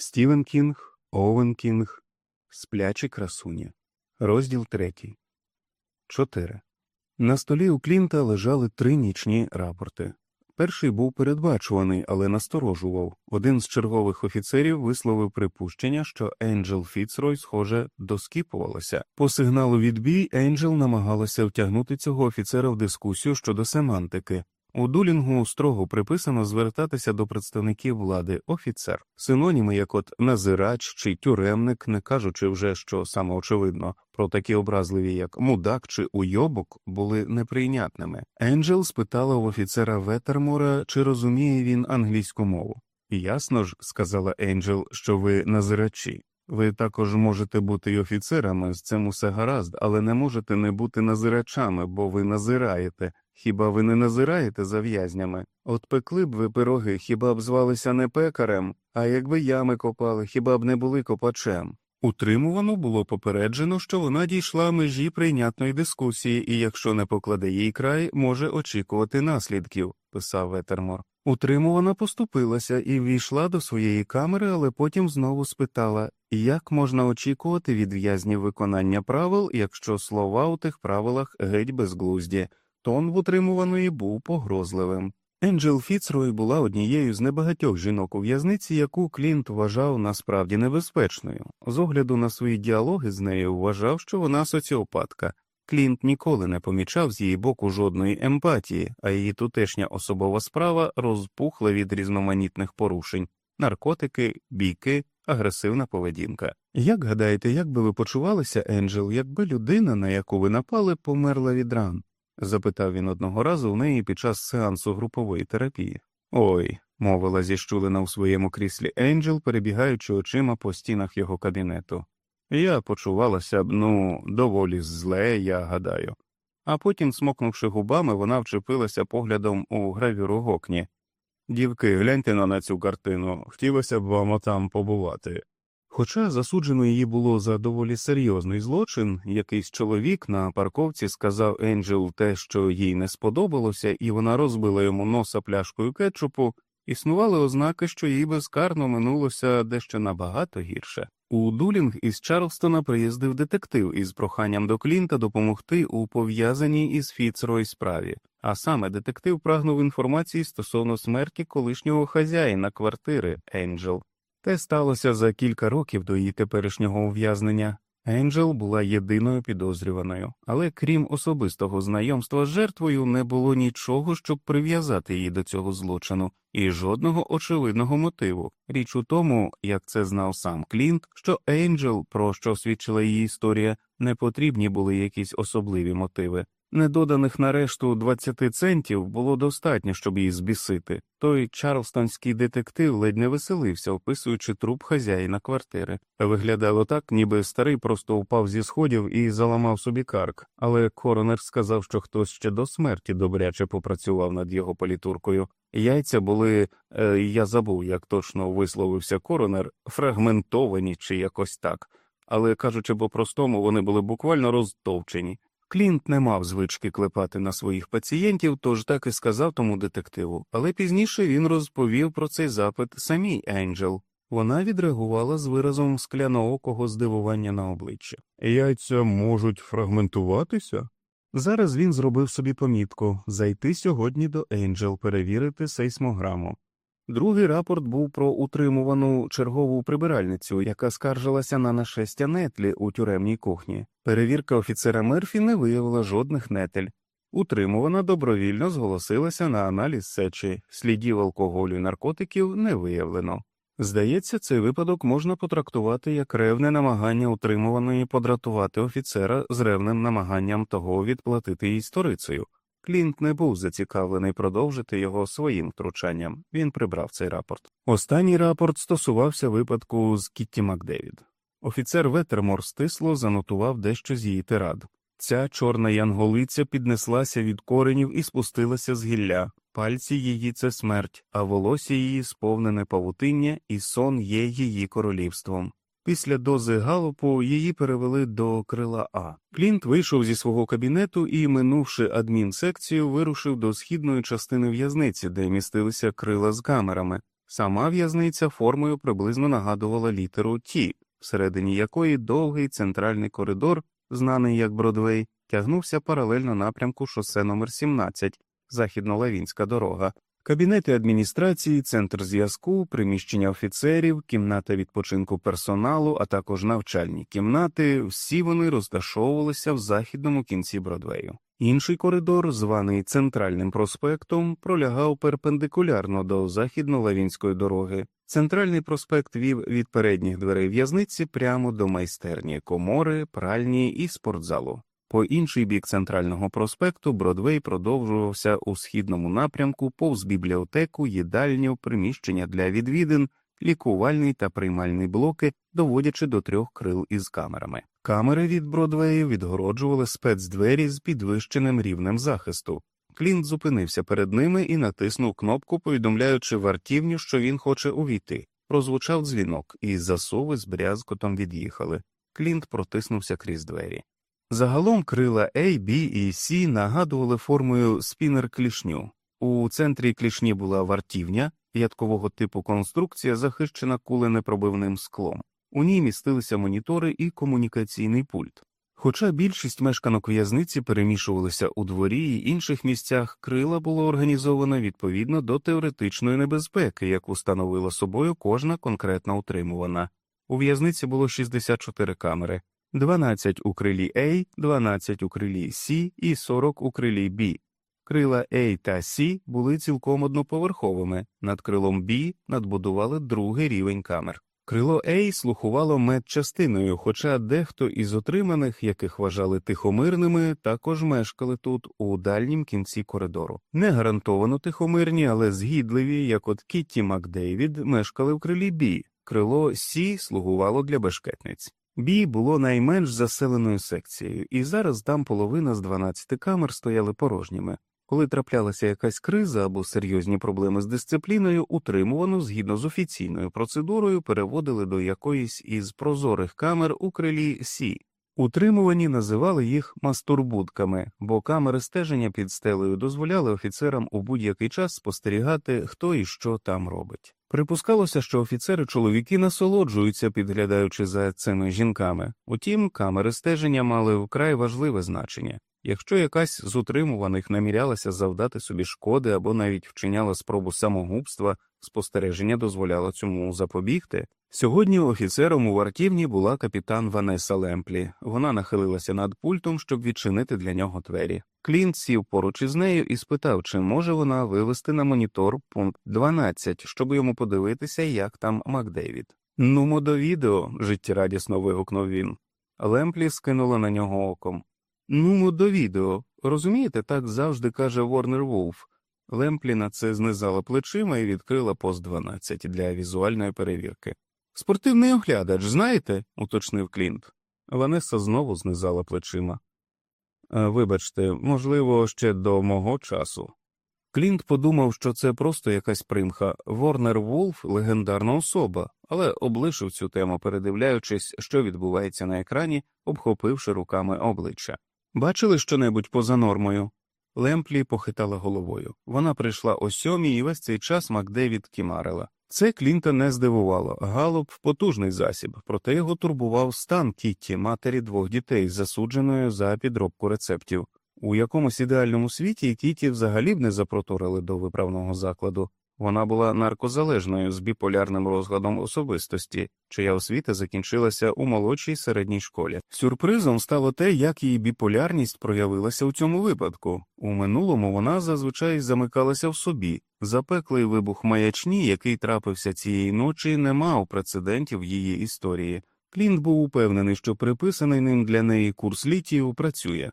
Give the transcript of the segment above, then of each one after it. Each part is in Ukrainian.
Стівен Кінг, Оуен Кінг, Сплячі красуні. Розділ третій. Чотири. На столі у Клінта лежали три нічні рапорти. Перший був передбачуваний, але насторожував. Один з чергових офіцерів висловив припущення, що Енджел Фіцрой, схоже, доскіпувалася. По сигналу відбій Енджел намагалася втягнути цього офіцера в дискусію щодо семантики. У дулінгу строго приписано звертатися до представників влади офіцер. Синоніми, як от назирач чи тюремник, не кажучи вже, що саме очевидно, про такі образливі, як мудак чи уйобок, були неприйнятними. Енджел спитала в офіцера Ветермора, чи розуміє він англійську мову. Ясно ж, сказала Енджел, що ви назирачі. Ви також можете бути й офіцерами, з цим усе гаразд, але не можете не бути назирачами, бо ви назираєте. Хіба ви не назираєте за в'язнями? От пекли б ви пироги, хіба б звалися не пекарем, а якби ями копали, хіба б не були копачем. Утримувану було попереджено, що вона дійшла межі прийнятної дискусії, і якщо не покладе їй край, може очікувати наслідків, писав Ветермор. Утримувана поступилася і ввійшла до своєї камери, але потім знову спитала, як можна очікувати від в'язнів виконання правил, якщо слова у тих правилах геть безглузді. Тон в утримуваної був погрозливим. Енджел Фіцрой була однією з небагатьох жінок у в'язниці, яку Клінт вважав насправді небезпечною. З огляду на свої діалоги з нею вважав, що вона соціопатка. Клінт ніколи не помічав з її боку жодної емпатії, а її тутешня особова справа розпухла від різноманітних порушень наркотики, бійки, агресивна поведінка. Як гадаєте, як би ви почувалися, Енджел, якби людина, на яку ви напали, померла від ран? Запитав він одного разу в неї під час сеансу групової терапії. Ой, мовила зіщулена у своєму кріслі Енджел, перебігаючи очима по стінах його кабінету. Я почувалася б, ну, доволі зле, я гадаю. А потім, смокнувши губами, вона вчепилася поглядом у гравюру гокні. Дівки, гляньте на цю картину, хотілося б вам отам побувати. Хоча засуджено її було за доволі серйозний злочин, якийсь чоловік на парковці сказав Енджел те, що їй не сподобалося, і вона розбила йому носа пляшкою кетчупу, існували ознаки, що їй безкарно минулося дещо набагато гірше. У Дулінг із Чарлстона приїздив детектив із проханням до Клінта допомогти у пов'язаній із Фіцрой справі, а саме детектив прагнув інформації стосовно смерті колишнього хазяїна квартири Енджел. Те сталося за кілька років до її теперішнього ув'язнення. Енджел була єдиною підозрюваною, але крім особистого знайомства з жертвою, не було нічого, щоб прив'язати її до цього злочину, і жодного очевидного мотиву. Річ у тому, як це знав сам Клінт, що Енджел, про що свідчила її історія, не потрібні були якісь особливі мотиви. Недоданих на решту 20 центів було достатньо, щоб її збісити. Той чарлстонський детектив ледь не веселився, описуючи труп хазяїна квартири. Виглядало так, ніби старий просто упав зі сходів і заламав собі карк, але коронер сказав, що хтось ще до смерті добряче попрацював над його політуркою. Яйця були, е, я забув, як точно висловився коронер, фрагментовані чи якось так, але кажучи по простому, вони були буквально розтовчені. Клінт не мав звички клепати на своїх пацієнтів, тож так і сказав тому детективу, але пізніше він розповів про цей запит самій Енджел. Вона відреагувала з виразом скляноокого здивування на обличчя. Яйця можуть фрагментуватися? Зараз він зробив собі помітку зайти сьогодні до Енджел перевірити сейсмограму. Другий рапорт був про утримувану чергову прибиральницю, яка скаржилася на нашестя нетлі у тюремній кухні. Перевірка офіцера Мерфі не виявила жодних нетель. Утримувана добровільно зголосилася на аналіз сечі, слідів алкоголю і наркотиків не виявлено. Здається, цей випадок можна потрактувати як ревне намагання утримуваної подратувати офіцера з ревним намаганням того відплатити їй сторицею. Клінт не був зацікавлений продовжити його своїм втручанням. Він прибрав цей рапорт. Останній рапорт стосувався випадку з Кітті Макдевід. Офіцер Ветермор стисло занотував дещо з її тирад. Ця чорна янголиця піднеслася від коренів і спустилася з гілля. Пальці її це смерть, а волосся її сповнене павутиння, і сон є її королівством. Після дози галопу її перевели до крила А. Клінт вийшов зі свого кабінету і, минувши адмінсекцію, вирушив до східної частини в'язниці, де містилися крила з камерами. Сама в'язниця формою приблизно нагадувала літеру Ті, всередині якої довгий центральний коридор, знаний як Бродвей, тягнувся паралельно напрямку шосе номер 17 західно-лавінська дорога, кабінети адміністрації, центр зв'язку, приміщення офіцерів, кімната відпочинку персоналу, а також навчальні кімнати, всі вони розташовувалися в західному кінці Бродвею. Інший коридор, званий центральним проспектом, пролягав перпендикулярно до західно-лавінської дороги. Центральний проспект вів від передніх дверей в'язниці прямо до майстерні, комори, пральні і спортзалу. По інший бік центрального проспекту Бродвей продовжувався у східному напрямку повз бібліотеку, їдальню, приміщення для відвідин, лікувальний та приймальний блоки, доводячи до трьох крил із камерами. Камери від Бродвею відгороджували спецдвері з підвищеним рівнем захисту. Клінт зупинився перед ними і натиснув кнопку, повідомляючи вартівню, що він хоче увійти. Прозвучав дзвінок, і засуви з брязкотом від'їхали. Клінт протиснувся крізь двері. Загалом крила A, B і C нагадували формою спінер клішню. У центрі клішні була вартівня, ядкового типу конструкція, захищена куленепробивним склом. У ній містилися монітори і комунікаційний пульт. Хоча більшість мешканок в'язниці перемішувалися у дворі і інших місцях, крила було організовано відповідно до теоретичної небезпеки, яку становила собою кожна конкретно утримувана. У в'язниці було 64 камери, 12 у крилі A, 12 у крилі C і 40 у крилі B. Крила A та C були цілком одноповерховими, над крилом B надбудували другий рівень камер. Крило A слухувало медчастиною, хоча дехто із отриманих, яких вважали тихомирними, також мешкали тут, у дальнім кінці коридору. Не гарантовано тихомирні, але згідливі, як от Кітті Макдейвід, мешкали в крилі B. Крило C слугувало для бешкетниць. Бі було найменш заселеною секцією, і зараз там половина з 12 камер стояли порожніми. Коли траплялася якась криза або серйозні проблеми з дисципліною, утримувану згідно з офіційною процедурою переводили до якоїсь із прозорих камер у крилі Сі. Утримувані називали їх мастурбудками, бо камери стеження під стелею дозволяли офіцерам у будь-який час спостерігати, хто і що там робить. Припускалося, що офіцери чоловіки насолоджуються, підглядаючи за цими жінками, утім, камери стеження мали вкрай важливе значення. Якщо якась з утримуваних намірялася завдати собі шкоди або навіть вчиняла спробу самогубства, спостереження дозволяло цьому запобігти. Сьогодні офіцером у вартівні була капітан Ванеса Лемплі. Вона нахилилася над пультом, щоб відчинити для нього двері. Клінт сів поруч із нею і спитав, чи може вона вивести на монітор пункт 12, щоб йому подивитися, як там Макдейвід. Нумо до відео, життєрадісно вигукнув він. Лемплі скинула на нього оком. Нумо до відео. Розумієте, так завжди каже Ворнер Вулф. Лемплі на це знизала плечима і відкрила пост 12 для візуальної перевірки. Спортивний оглядач, знаєте? уточнив Клінт. Ванеса знову знизала плечима. «Е, Вибачте, можливо, ще до мого часу. Клінт подумав, що це просто якась примха. Ворнер Вулф легендарна особа, але облишив цю тему, передивляючись, що відбувається на екрані, обхопивши руками обличчя. Бачили щонебудь поза нормою? Лемплі похитала головою. Вона прийшла о сьомій і весь цей час Макдевід кімарила. Це Клінта не здивувало. Галоп потужний засіб, проте його турбував стан Кітті, матері двох дітей, засудженою за підробку рецептів. У якомусь ідеальному світі Кітті взагалі б не запроторили до виправного закладу. Вона була наркозалежною з біполярним розладом особистості, чия освіта закінчилася у молодшій середній школі. Сюрпризом стало те, як її біполярність проявилася у цьому випадку. У минулому вона зазвичай замикалася в собі. Запеклий вибух маячні, який трапився цієї ночі, не мав прецедентів її історії. Клінт був упевнений, що приписаний ним для неї курс літію працює.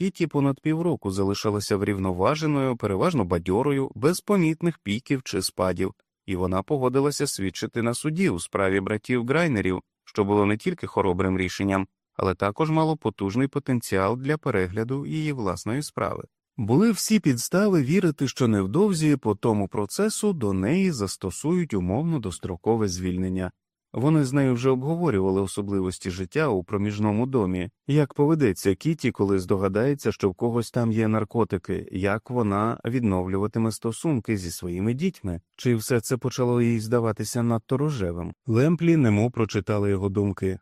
Кіті понад півроку залишалася врівноваженою, переважно бадьорою, без помітних піків чи спадів, і вона погодилася свідчити на суді у справі братів Грайнерів, що було не тільки хоробрим рішенням, але також мало потужний потенціал для перегляду її власної справи. Були всі підстави вірити, що невдовзі по тому процесу до неї застосують умовно дострокове звільнення. Вони з нею вже обговорювали особливості життя у проміжному домі, як поведеться Кіті, коли здогадається, що в когось там є наркотики, як вона відновлюватиме стосунки зі своїми дітьми, чи все це почало їй здаватися надто рожевим. Лемплі немов прочитали його думки.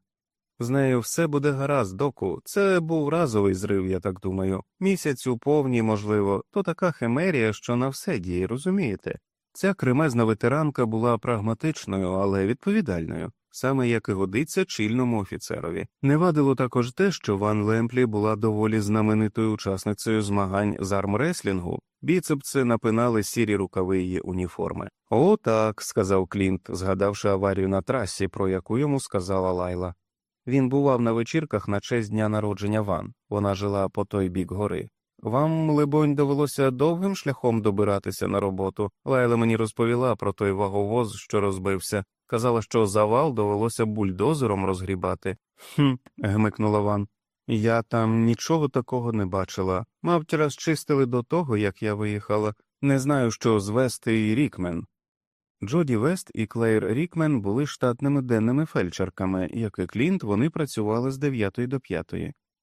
З нею все буде гаразд, доку. Це був разовий зрив, я так думаю. Місяць у повній, можливо, то така химерія, що на все діє, розумієте? Ця кремезна ветеранка була прагматичною, але відповідальною, саме як і годиться чільному офіцерові. Не вадило також те, що Ван Лемплі була доволі знаменитою учасницею змагань з армреслінгу, біцепси напинали сірі рукави її уніформи. О, так, сказав Клінт, згадавши аварію на трасі, про яку йому сказала Лайла. Він бував на вечірках на честь дня народження Ван. Вона жила по той бік гори. Вам, либонь, довелося довгим шляхом добиратися на роботу. Лайла мені розповіла про той ваговоз, що розбився. Казала, що завал довелося бульдозером розгрібати. Хм, гмикнула Ван. Я там нічого такого не бачила. Мабуть, розчистили до того, як я виїхала. Не знаю, що з Вест і Рікмен. Джоді Вест і Клейр Рікмен були штатними денними фельдшерками, як і Клінт, вони працювали з 9 до 5.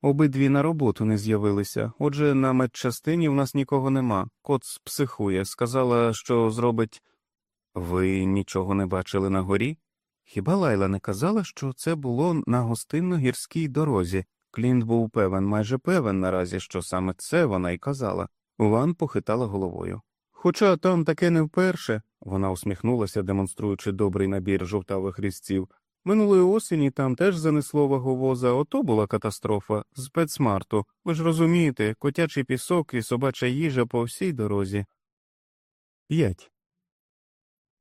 Обидві на роботу не з'явилися, отже, на медчастині в нас нікого нема. Кот психує, сказала, що зробить. Ви нічого не бачили на горі? Хіба Лайла не казала, що це було на гостинно гірській дорозі? Клінт був певен, майже певен наразі, що саме це вона й казала. Ван похитала головою. Хоча там таке не вперше, вона усміхнулася, демонструючи добрий набір жовтавих різців. Минулої осені там теж занесло ваговоза, ото була катастрофа, спецмарту. Ви ж розумієте, котячий пісок і собача їжа по всій дорозі. 5.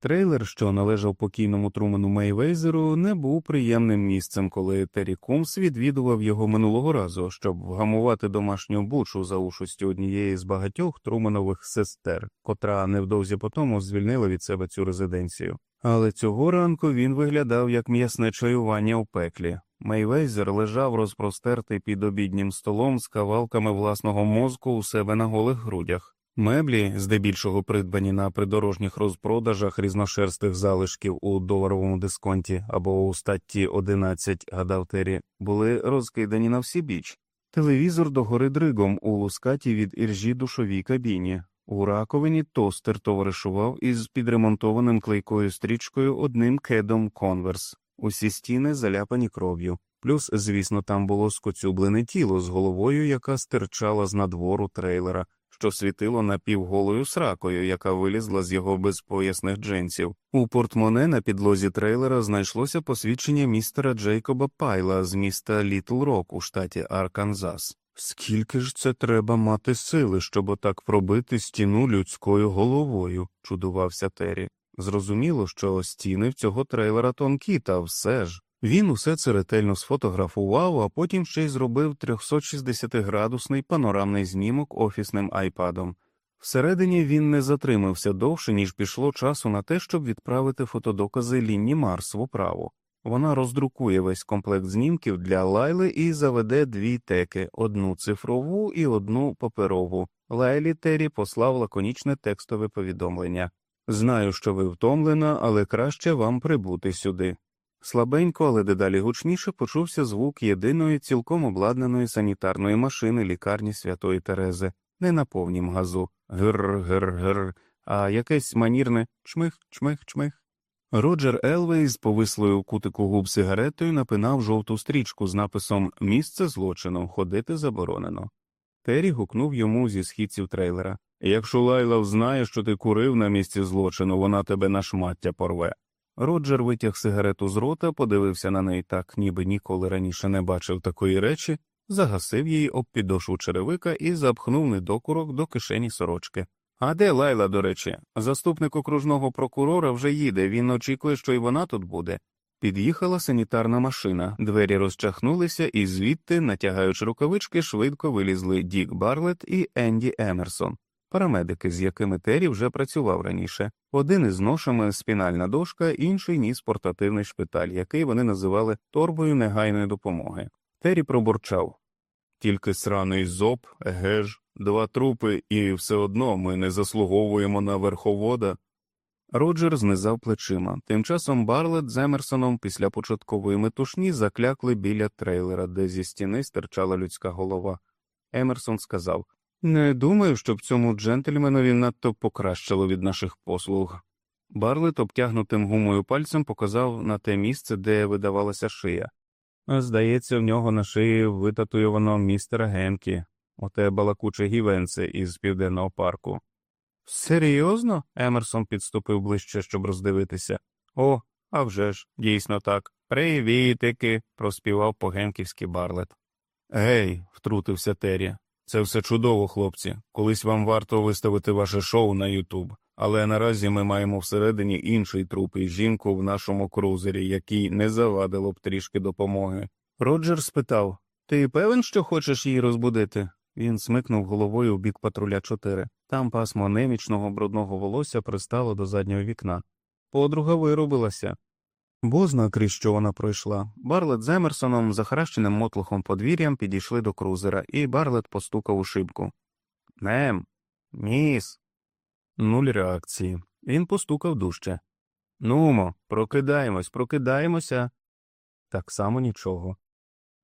Трейлер, що належав покійному Труману Мейвейзеру, не був приємним місцем, коли Террі Кумс відвідував його минулого разу, щоб вгамувати домашню бучу за участю однієї з багатьох Труманових сестер, котра невдовзі потому звільнила від себе цю резиденцію. Але цього ранку він виглядав як м'ясне чаювання у пеклі. Мейвейзер лежав розпростертий під обіднім столом з кавалками власного мозку у себе на голих грудях. Меблі, здебільшого придбані на придорожніх розпродажах різношерстих залишків у доларовому дисконті або у статті 11 гадав Террі, були розкидані на всі біч. Телевізор догори дригом у лускаті від іржі душовій кабіні. У раковині тостер товаришував із підремонтованим клейкою стрічкою одним кедом конверс, усі стіни заляпані кров'ю. Плюс, звісно, там було скоцюблене тіло з головою, яка стирчала з надвору трейлера, що світило напівголою сракою, яка вилізла з його безпоясних джинсів. У портмоне на підлозі трейлера знайшлося посвідчення містера Джейкоба Пайла з міста Літл Рок у штаті Арканзас. Скільки ж це треба мати сили, щоб отак пробити стіну людською головою, чудувався Террі. Зрозуміло, що стіни в цього трейлера тонкі, та все ж. Він усе це ретельно сфотографував, а потім ще й зробив 360-градусний панорамний знімок офісним айпадом. Всередині він не затримався довше, ніж пішло часу на те, щоб відправити фотодокази Лінні Марс в управу. Вона роздрукує весь комплект знімків для Лайли і заведе дві теки одну цифрову і одну паперову. Лайлі Террі послав лаконічне текстове повідомлення Знаю, що ви втомлена, але краще вам прибути сюди. Слабенько, але дедалі гучніше почувся звук єдиної цілком обладнаної санітарної машини лікарні святої Терези, не на повнім газу гр гр гр, а якесь манірне чмих, чмих, чмих. Роджер Елвей з повислою кутику губ сигаретою напинав жовту стрічку з написом Місце злочину ходити заборонено. Террі гукнув йому зі східців трейлера Якщо Лайла взнає, що ти курив на місці злочину, вона тебе на шмаття порве. Роджер витяг сигарету з рота, подивився на неї так, ніби ніколи раніше не бачив такої речі, загасив її об підошву черевика і запхнув недокурок до кишені сорочки. А де Лайла, до речі? Заступник окружного прокурора вже їде, він очікує, що й вона тут буде. Під'їхала санітарна машина, двері розчахнулися, і звідти, натягаючи рукавички, швидко вилізли Дік Барлет і Енді Емерсон парамедики, з якими Террі вже працював раніше. Один із ношами спінальна дошка, інший ніс портативний шпиталь, який вони називали торбою негайної допомоги. Террі пробурчав тільки сраний зоб, геж, два трупи, і все одно ми не заслуговуємо на верховода. Роджер знизав плечима. Тим часом Барлет з Емерсоном після початкової метушні заклякли біля трейлера, де зі стіни стирчала людська голова. Емерсон сказав Не думаю, щоб цьому джентльменові надто покращило від наших послуг. Барлет обтягнутим гумою пальцем показав на те місце, де видавалася шия. Здається, в нього на шиї витатуювано містера Генкі, оте балакуче гівенце із південного парку. Серйозно? Емерсон підступив ближче, щоб роздивитися. О, а вже ж, дійсно так. Привітики, проспівав по-генківськи Барлет. Гей, втрутився Террі. Це все чудово, хлопці. Колись вам варто виставити ваше шоу на Ютуб. Але наразі ми маємо всередині інший труп і жінку в нашому крузері, якій не завадило б трішки допомоги. Роджер спитав Ти певен, що хочеш її розбудити? Він смикнув головою в бік патруля 4. Там пасмо немічного брудного волосся пристало до заднього вікна. Подруга вирубилася. Бозна крізь що вона пройшла. Барлет з Емерсоном, захаращеним мотлухом подвір'ям, підійшли до крузера, і Барлет постукав у шибку. Нем, міс. Нуль реакції. Він постукав дужче. Нумо, прокидаємось, прокидаємося. Так само нічого.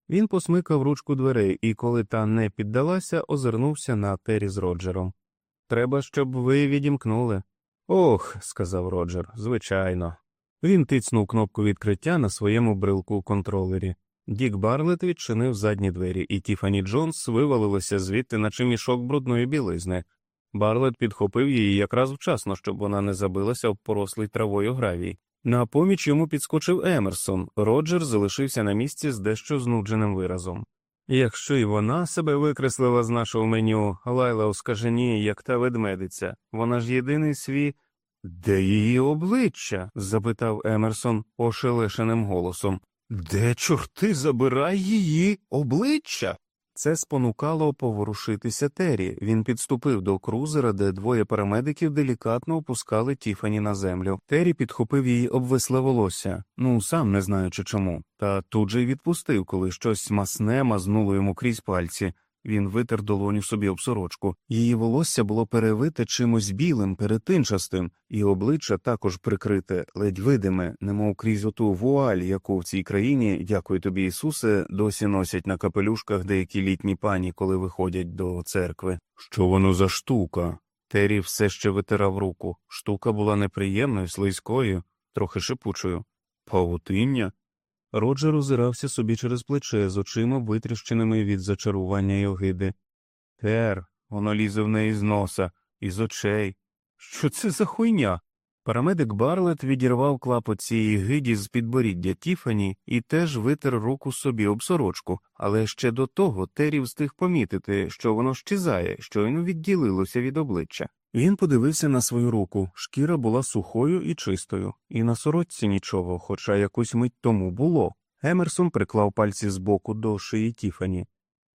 Він посмикав ручку дверей і, коли та не піддалася, озирнувся на Тері з Роджером. Треба, щоб ви відімкнули. Ох, сказав Роджер, звичайно. Він тицнув кнопку відкриття на своєму брелку контролері. Дік Барлет відчинив задні двері, і Тіфані Джонс вивалилася звідти, наче мішок брудної білизни. Барлет підхопив її якраз вчасно, щоб вона не забилася в порослий травою гравій. На поміч йому підскочив Емерсон. Роджер залишився на місці з дещо знудженим виразом. Якщо й вона себе викреслила з нашого меню, лайла у скажені, як та ведмедиця, вона ж єдиний свій. Де її обличчя? запитав Емерсон ошелешеним голосом. Де, чорти, забирай її обличчя? Це спонукало поворушитися Террі. Він підступив до крузера, де двоє парамедиків делікатно опускали Тіфані на землю. Террі підхопив її обвисле волосся, ну сам не знаючи чому, та тут же й відпустив, коли щось масне мазнуло йому крізь пальці. Він витер долоню собі об сорочку. Її волосся було перевите чимось білим, перетинчастим, і обличчя також прикрите, ледь видиме, немов крізь оту вуаль, яку в цій країні, дякую тобі, Ісусе, досі носять на капелюшках деякі літні пані, коли виходять до церкви. Що воно за штука? Террі все ще витирав руку. Штука була неприємною, слизькою, трохи шипучою. Павутиння? Роджер озирався собі через плече з очима витріщеними від зачарування й огиди. Тер, воно лізе в неї з носа, із очей. Що це за хуйня? Парамедик Барлет відірвав клапоть цієї гиді з підборіддя Тіфані і теж витер руку собі об сорочку, але ще до того Террі встиг помітити, що воно щезає, щойно відділилося від обличчя. Він подивився на свою руку, шкіра була сухою і чистою, і на сорочці нічого, хоча якусь мить тому було. Емерсон приклав пальці збоку до шиї Тіфані.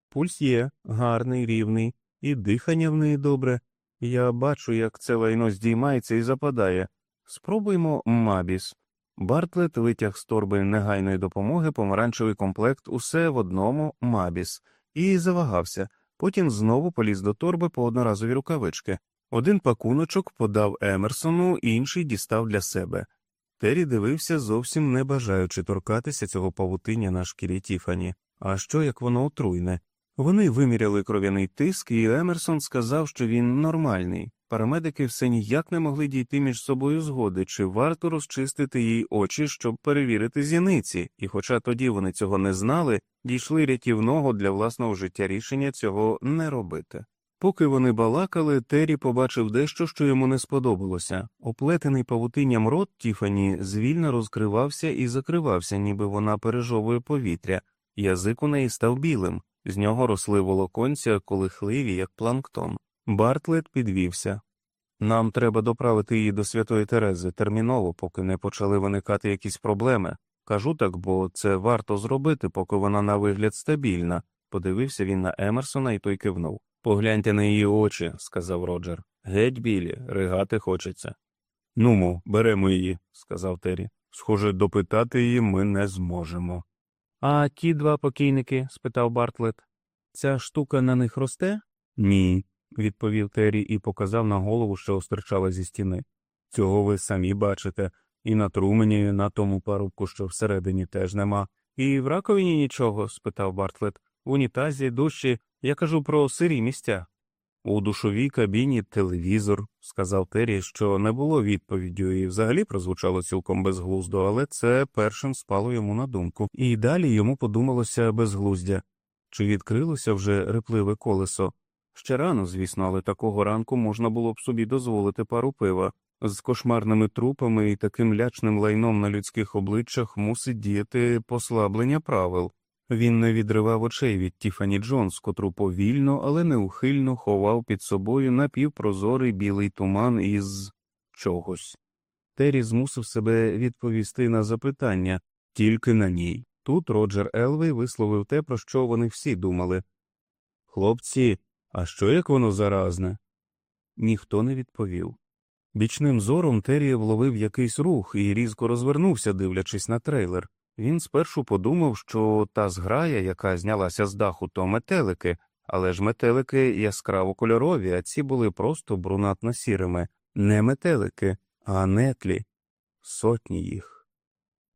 Пульс є, гарний, рівний, і дихання в неї добре. Я бачу, як це лайно здіймається і западає. Спробуймо мабіс. Бартлет витяг з торби негайної допомоги помаранчевий комплект усе в одному мабіс і завагався, потім знову поліз до торби по одноразові рукавички. Один пакуночок подав Емерсону, інший дістав для себе. Террі дивився, зовсім не бажаючи торкатися цього павутиння на шкірі Тіфані. А що як воно отруйне? Вони виміряли кров'яний тиск, і Емерсон сказав, що він нормальний. Парамедики все ніяк не могли дійти між собою згоди, чи варто розчистити їй очі, щоб перевірити зіниці, і, хоча тоді вони цього не знали, дійшли рятівного для власного життя рішення цього не робити. Поки вони балакали, Террі побачив дещо, що йому не сподобалося. Оплетений павутинням рот Тіфані звільно розкривався і закривався, ніби вона пережовує повітря. Язик у неї став білим, з нього росли волоконця, колихливі, як планктон. Бартлет підвівся. Нам треба доправити її до святої Терези терміново, поки не почали виникати якісь проблеми. Кажу так, бо це варто зробити, поки вона на вигляд стабільна. Подивився він на Емерсона і той кивнув. Погляньте на її очі, сказав Роджер. Геть білі, ригати хочеться. Нумо, беремо її, сказав Террі. Схоже, допитати її ми не зможемо. А ті два покійники? спитав Бартлет. Ця штука на них росте? Ні, відповів Террі і показав на голову, що остирчала зі стіни. Цього ви самі бачите. І на трумені, на тому парубку, що всередині теж нема. І в раковині нічого? спитав Бартлет. В унітазі, душі, я кажу про сирі місця. У душовій кабіні телевізор, сказав Террі, що не було відповіддю і взагалі прозвучало цілком безглуздо, але це першим спало йому на думку, і далі йому подумалося безглуздя. Чи відкрилося вже репливе колесо? Ще рано, звісно, але такого ранку можна було б собі дозволити пару пива. З кошмарними трупами і таким лячним лайном на людських обличчях мусить діяти послаблення правил. Він не відривав очей від Тіфані Джонс, котру повільно, але неухильно ховав під собою напівпрозорий білий туман із чогось. Террі змусив себе відповісти на запитання тільки на ній. Тут Роджер Елвей висловив те, про що вони всі думали. Хлопці, а що як воно заразне? Ніхто не відповів. Бічним зором Террі вловив якийсь рух і різко розвернувся, дивлячись на трейлер. Він спершу подумав, що та зграя, яка знялася з даху, то метелики, але ж метелики яскраво кольорові, а ці були просто брунатно сірими. Не метелики, а нетлі. Сотні їх.